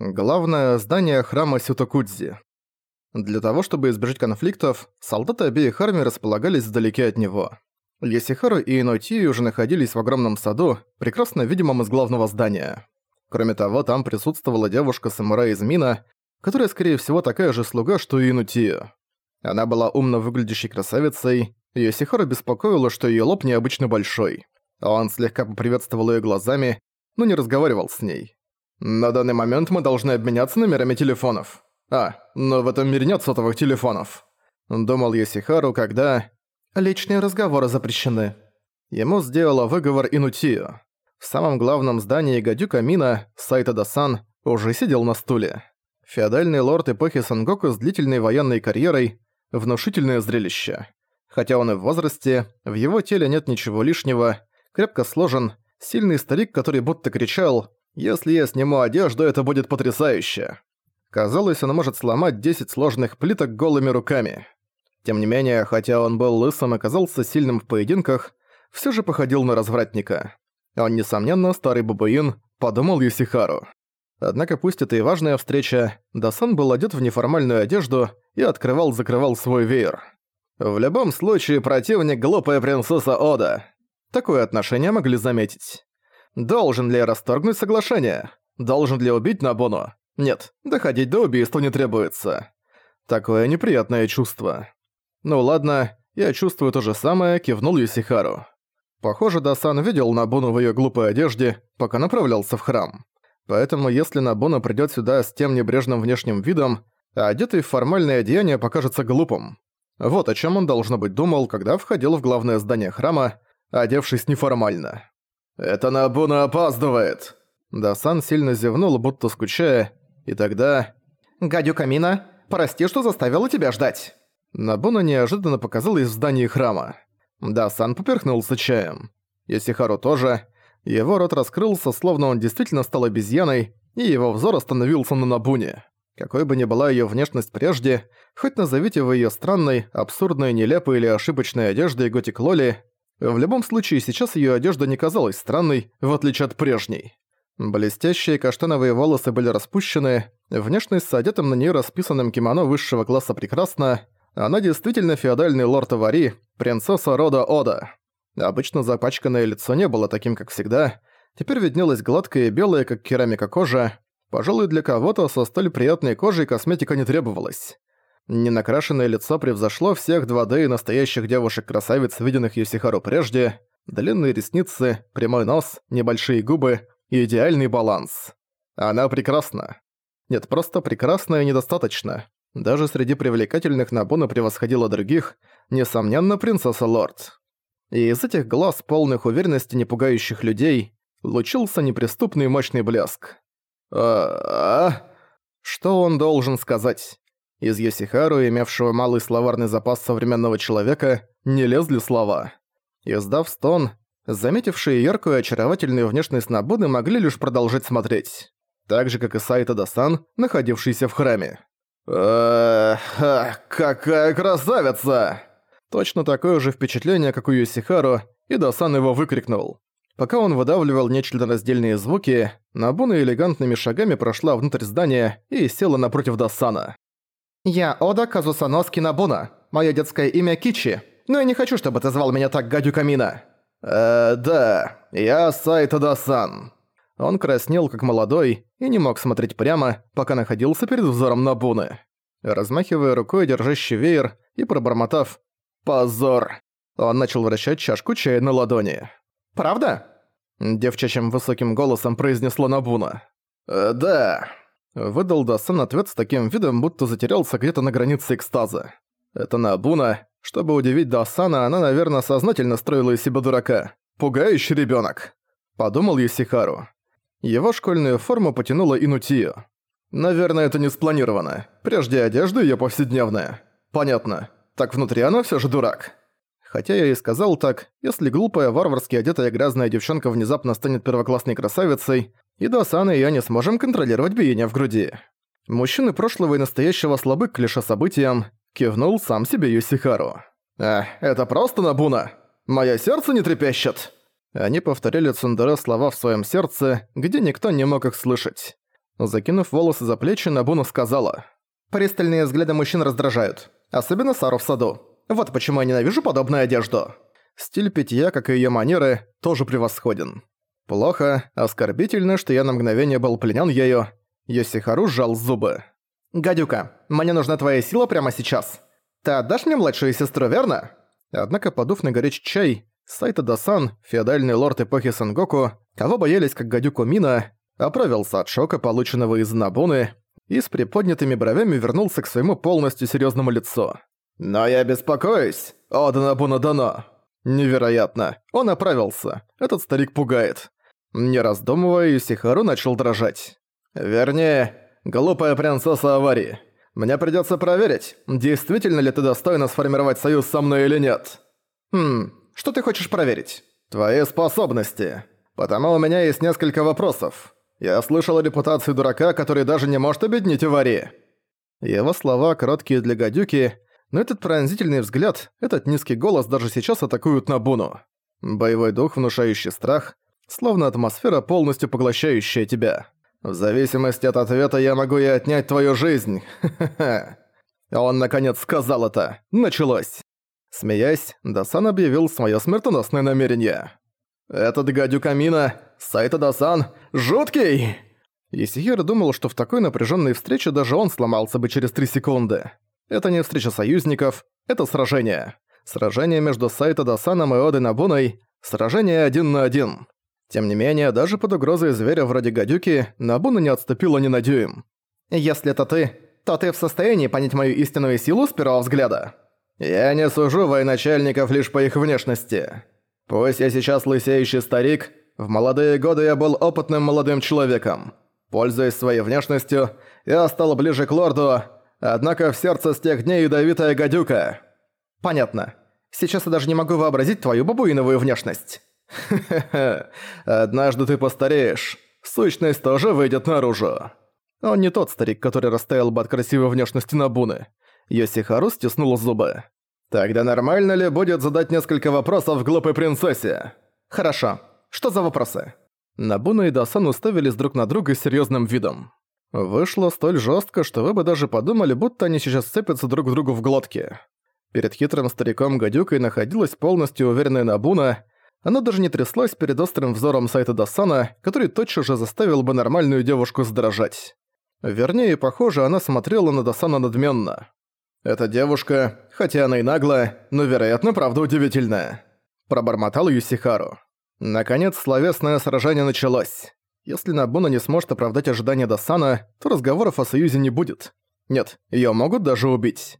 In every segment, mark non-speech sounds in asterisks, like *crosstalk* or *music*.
Главное здание храма Сютокудзи. Для того, чтобы избежать конфликтов, солдаты обеих армий располагались вдалеке от него. Ясихару и Инотии уже находились в огромном саду, прекрасно видимом из главного здания. Кроме того, там присутствовала девушка-самурай из Мина, которая, скорее всего, такая же слуга, что и Инутию. Она была умно выглядящей красавицей, Йосихару беспокоило, что её лоб необычно большой. Он слегка поприветствовал её глазами, но не разговаривал с ней. «На данный момент мы должны обменяться номерами телефонов. А, но в этом мире нет сотовых телефонов», — думал Йосихару, когда... «Личные разговоры запрещены». Ему сделала выговор Инутию. В самом главном здании Гадюка Мина, Сайта Дасан, уже сидел на стуле. Феодальный лорд эпохи Сангоку с длительной военной карьерой – внушительное зрелище. Хотя он и в возрасте, в его теле нет ничего лишнего, крепко сложен, сильный старик, который будто кричал «Если я сниму одежду, это будет потрясающе!». Казалось, он может сломать 10 сложных плиток голыми руками. Тем не менее, хотя он был лысым и казался сильным в поединках, все же походил на развратника. Он, несомненно, старый бабуин, подумал Юсихару. Однако пусть это и важная встреча, Дасан был одет в неформальную одежду и открывал-закрывал свой веер. В любом случае, противник – глупая принцесса Ода. Такое отношение могли заметить. Должен ли я расторгнуть соглашение? Должен ли убить Набуну? Нет, доходить до убийства не требуется. Такое неприятное чувство. Ну ладно, я чувствую то же самое, кивнул Юсихару. Похоже, Дасан видел Набуну в её глупой одежде, пока направлялся в храм. Поэтому если Набуна придёт сюда с тем небрежным внешним видом, а одетый в формальное одеяние покажется глупым. Вот о чем он, должно быть, думал, когда входил в главное здание храма, одевшись неформально. «Это Набуна опаздывает!» Дасан сильно зевнул, будто скучая, и тогда... «Гадю Камина, прости, что заставила тебя ждать!» Набуна неожиданно показалась в здании храма. Дасан поперхнулся чаем. Йосихару тоже. Его рот раскрылся, словно он действительно стал обезьяной, и его взор остановился на Набуне. Какой бы ни была её внешность прежде, хоть назовите вы её странной, абсурдной, нелепой или ошибочной одеждой Готик Лоли, в любом случае сейчас её одежда не казалась странной, в отличие от прежней. Блестящие каштановые волосы были распущены, внешность с одетым на неё расписанным кимоно высшего класса прекрасна, она действительно феодальный лорд Авари, принцесса рода Ода. Обычно запачканное лицо не было таким, как всегда, теперь виднелось гладкое и белое, как керамика кожа, Пожалуй, для кого-то со столь приятной кожей косметика не требовалась. Ненакрашенное лицо превзошло всех 2D и настоящих девушек-красавиц, виденных Юсихару прежде. Длинные ресницы, прямой нос, небольшие губы и идеальный баланс. Она прекрасна. Нет, просто прекрасна и недостаточно. Даже среди привлекательных Набуна превосходила других, несомненно, принцесса Лорд. И из этих глаз, полных уверенности не пугающих людей, лучился неприступный мощный блеск а Что он должен сказать? Из Йосихару, имевшего малый словарный запас современного человека, не лезли слова. Издав стон, заметившие яркую и очаровательную внешность Набуны могли лишь продолжать смотреть. Так же, как и Сайта Дасан, находившийся в храме. какая красавица!» Точно такое же впечатление, как у Юсихару, и Дасан его выкрикнул. Пока он выдавливал нечленораздельные звуки, Набуна элегантными шагами прошла внутрь здания и села напротив Дасана. «Я Ода Казусаноски Набуна. Моё детское имя Кичи. Но я не хочу, чтобы ты звал меня так, гадю Камина». «Э, да, я Сайта Дасан». Он краснел как молодой и не мог смотреть прямо, пока находился перед взором Набуны. Размахивая рукой, держащий веер, и пробормотав «Позор!», он начал вращать чашку чая на ладони. «Правда?» Девчачьим высоким голосом произнесла Набуна. «Э, «Да». Выдал Дасан ответ с таким видом, будто затерялся где-то на границе экстаза. Это Набуна. Чтобы удивить Дасана, она, наверное, сознательно строила из себя дурака. Пугающий ребенок. Подумал Юсихару. Его школьную форму потянула Инутию. Наверное, это не спланировано. Прежде одежда её повседневная. Понятно. Так внутри она всё же дурак. Хотя я и сказал так, если глупая, варварски одетая грязная девчонка внезапно станет первоклассной красавицей, и Досана и я не сможем контролировать биение в груди. Мужчины прошлого и настоящего слабы к клише событиям, кивнул сам себе Юсихару. «А, это просто Набуна! Моё сердце не трепещет!» Они повторяли Цундере слова в своем сердце, где никто не мог их слышать. Закинув волосы за плечи, Набуна сказала. «Пристальные взгляды мужчин раздражают. Особенно Сару в саду. Вот почему я ненавижу подобную одежду». Стиль питья, как и её манеры, тоже превосходен. Плохо, оскорбительно, что я на мгновение был пленён ею. Йосихару сжал зубы. «Гадюка, мне нужна твоя сила прямо сейчас. Ты отдашь мне младшую сестру, верно?» Однако, подув на горячий чай, Сайта Дасан, феодальный лорд эпохи Сангоку, кого боялись как гадюку Мина, оправился от шока, полученного из Набуны, и с приподнятыми бровями вернулся к своему полностью серьёзному лицу. «Но я беспокоюсь, о Набуна Дано!» «Невероятно! Он оправился! Этот старик пугает!» Не раздумывая, Юсихару начал дрожать. «Вернее, глупая принцесса аварии. Мне придётся проверить, действительно ли ты достойна сформировать союз со мной или нет. Хм, что ты хочешь проверить? Твои способности. Потому у меня есть несколько вопросов. Я слышал репутацию дурака, который даже не может объединить аварии. Его слова короткие для гадюки, но этот пронзительный взгляд, этот низкий голос даже сейчас атакуют Набуну. Боевой дух, внушающий страх, словно атмосфера, полностью поглощающая тебя. В зависимости от ответа я могу и отнять твою жизнь. Он наконец сказал это. Началось. Смеясь, Дасан объявил своё смертоносное намерение. «Этот гадюк Амина, Сайта Дасан, жуткий!» Исихира думал, что в такой напряженной встрече даже он сломался бы через три секунды. Это не встреча союзников, это сражение. Сражение между Сайта Дасаном и Одой Набуной, сражение один на один. Тем не менее, даже под угрозой зверя вроде гадюки, Набуна не отступила ни на дюйм. «Если это ты, то ты в состоянии понять мою истинную силу с первого взгляда?» «Я не сужу военачальников лишь по их внешности. Пусть я сейчас лысеющий старик, в молодые годы я был опытным молодым человеком. Пользуясь своей внешностью, я стал ближе к лорду, однако в сердце с тех дней ядовитая гадюка». «Понятно. Сейчас я даже не могу вообразить твою бабуиновую внешность». «Хе-хе-хе, *laughs* однажды ты постареешь. Сущность тоже выйдет наружу». Он не тот старик, который растаял бы от красивой внешности Набуны. Йосихару стиснула зубы. «Тогда нормально ли будет задать несколько вопросов глупой принцессе?» «Хорошо. Что за вопросы?» Набуна и Дасан уставились друг на друга с серьёзным видом. Вышло столь жестко, что вы бы даже подумали, будто они сейчас сцепятся друг к другу в глотке. Перед хитрым стариком гадюкой находилась полностью уверенная Набуна, она даже не тряслась перед острым взором сайта Дасана, который тотчас же заставил бы нормальную девушку сдрожать. Вернее, похоже, она смотрела на Дасана надменно. «Эта девушка, хотя она и наглая, но, вероятно, правда удивительная», – пробормотал Юсихару. Наконец, словесное сражение началось. Если Набуна не сможет оправдать ожидания Дасана, то разговоров о союзе не будет. Нет, её могут даже убить.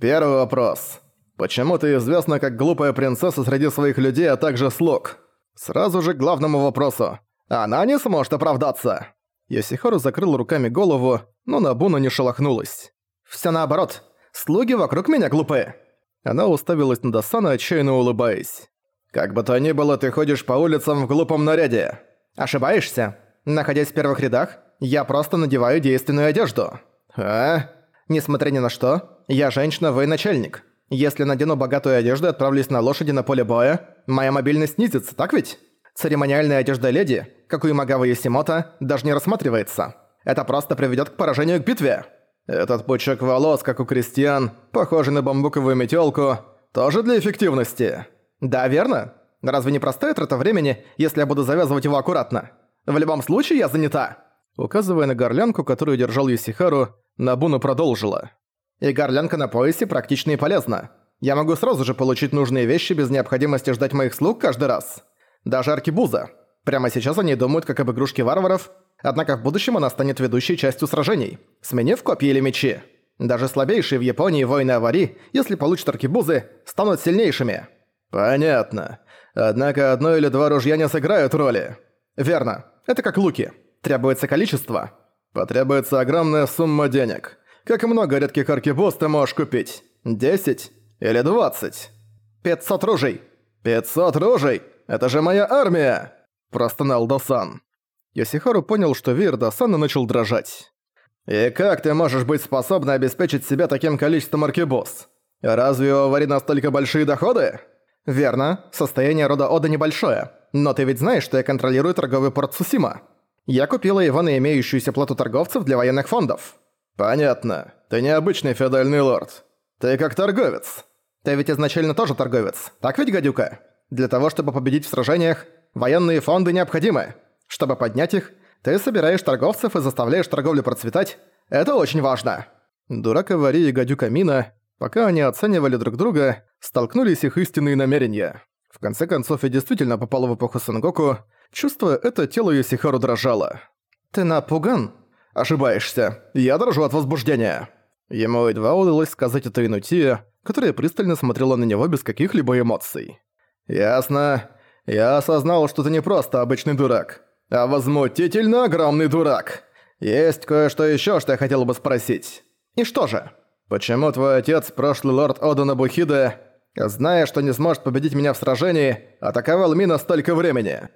Первый вопрос. Почему ты известна как глупая принцесса среди своих людей, а также слуг? Сразу же к главному вопросу. Она не сможет оправдаться. Йосихару закрыл руками голову, но Набуна не шелохнулась. «Всё наоборот. Слуги вокруг меня глупые». Она уставилась на Досана, отчаянно улыбаясь. «Как бы то ни было, ты ходишь по улицам в глупом наряде». «Ошибаешься. Находясь в первых рядах, я просто надеваю действенную одежду». «А?» «Несмотря ни на что, я женщина-военачальник. Если надену богатую одежду и отправлюсь на лошади на поле боя, моя мобильность снизится, так ведь? Церемониальная одежда леди, как у Имагавы Юсимота, даже не рассматривается. Это просто приведёт к поражению к битве». Этот пучок волос, как у крестьян, похожий на бамбуковую метелку, тоже для эффективности. Да, верно? Разве не простая трата времени, если я буду завязывать его аккуратно? В любом случае я занята. Указывая на горлянку, которую держал Юсихару, Набуна продолжила. И горлянка на поясе практична и полезна. Я могу сразу же получить нужные вещи без необходимости ждать моих слуг каждый раз. Даже аркибуза. Прямо сейчас они думают как об игрушке варваров, Однако в будущем она станет ведущей частью сражений, сменив копья или мечи. Даже слабейшие в Японии воины авари, если получат аркебузы, станут сильнейшими. Понятно. Однако одно или два ружья не сыграют роли. Верно. Это как луки. Требуется количество. Потребуется огромная сумма денег. Как много редких аркебуз ты можешь купить? 10 или 20? 500 ружей. 500 ружей? Это же моя армия! Простонал Досан. Йосихару понял, что веер Досана начал дрожать. «И как ты можешь быть способна обеспечить себя таким количеством аркебуз? Разве у Авари настолько большие доходы?» «Верно, состояние рода Ода небольшое, но ты ведь знаешь, что я контролирую торговый порт Сусима. Я купила его на имеющуюся плату торговцев для военных фондов». «Понятно. Ты не обычный феодальный лорд. Ты как торговец. Ты ведь изначально тоже торговец, так ведь, гадюка? Для того, чтобы победить в сражениях, военные фонды необходимы. Чтобы поднять их, ты собираешь торговцев и заставляешь торговлю процветать. Это очень важно». Дурак Авари и гадюка Мина, пока они оценивали друг друга, столкнулись их истинные намерения. В конце концов, я действительно попала в эпоху Сенгоку, чувствуя это, тело Йосихару дрожало. «Ты напуган?» «Ошибаешься. Я дрожу от возбуждения». Ему едва удалось сказать это Инутия, которая пристально смотрела на него без каких-либо эмоций. «Ясно. Я осознал, что ты не просто обычный дурак, а возмутительно огромный дурак. Есть кое-что ещё, что я хотел бы спросить. И что же? Почему твой отец, прошлый лорд Одана Бухида, зная, что не сможет победить меня в сражении, атаковал Мина столько времени?»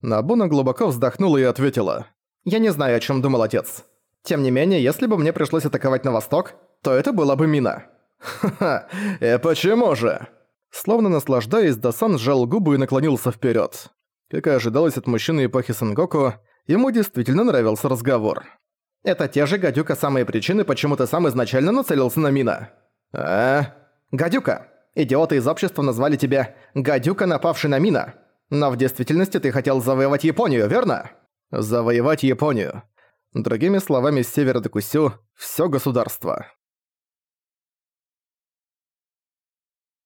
Набуна глубоко вздохнула и ответила. «Я не знаю, о чем думал отец. Тем не менее, если бы мне пришлось атаковать на восток, то это была бы Мина». «Ха-ха, и почему же?» Словно наслаждаясь, Дасан сжал губы и наклонился вперед. Как и ожидалось от мужчины эпохи Сангоку, ему действительно нравился разговор. «Это те же, гадюка, самые причины, почему ты сам изначально нацелился на Мина». «А?» «Гадюка, идиоты из общества назвали тебя «гадюка, напавший на Мина». Но в действительности ты хотел завоевать Японию, верно? Завоевать Японию. Другими словами, с севера до Кусю – всё государство.